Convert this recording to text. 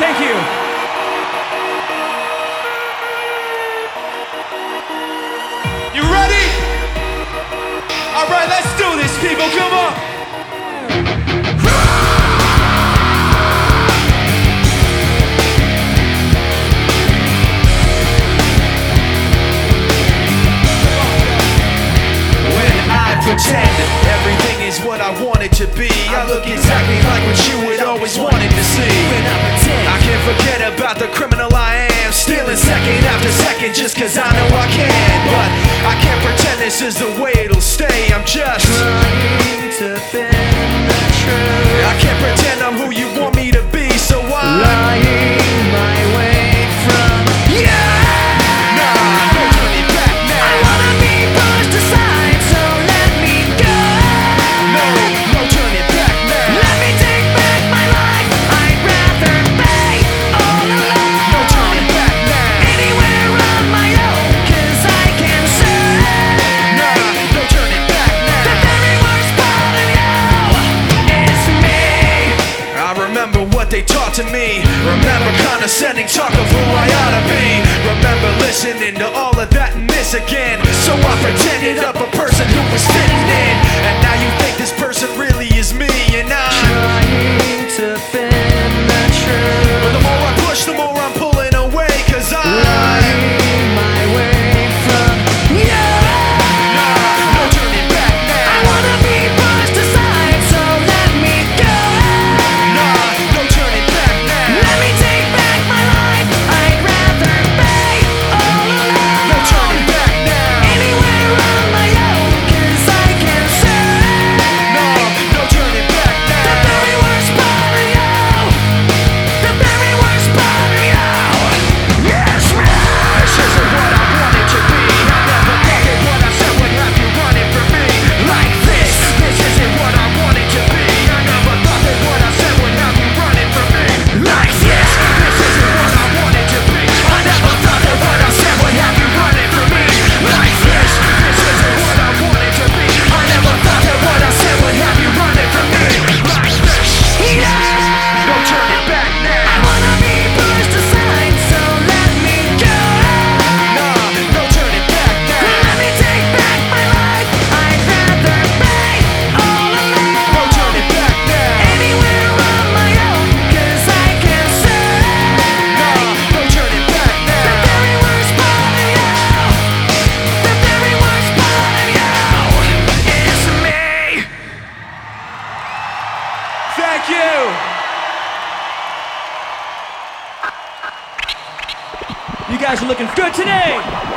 Thank you. You ready? All right, let's do this, people. Come on. pretend everything is what I want it to be. I look exactly like what you would always want Forget about the criminal I am, stealing second after second just cause I know I can. But I can't pretend this is the way it'll stay, I'm just trying to bend the truth. I can't pretend I'm who you they taught to me. Remember condescending talk of who I ought to be. Remember listening to all of that and this again. So I pretended up Thank you. You guys are looking good today.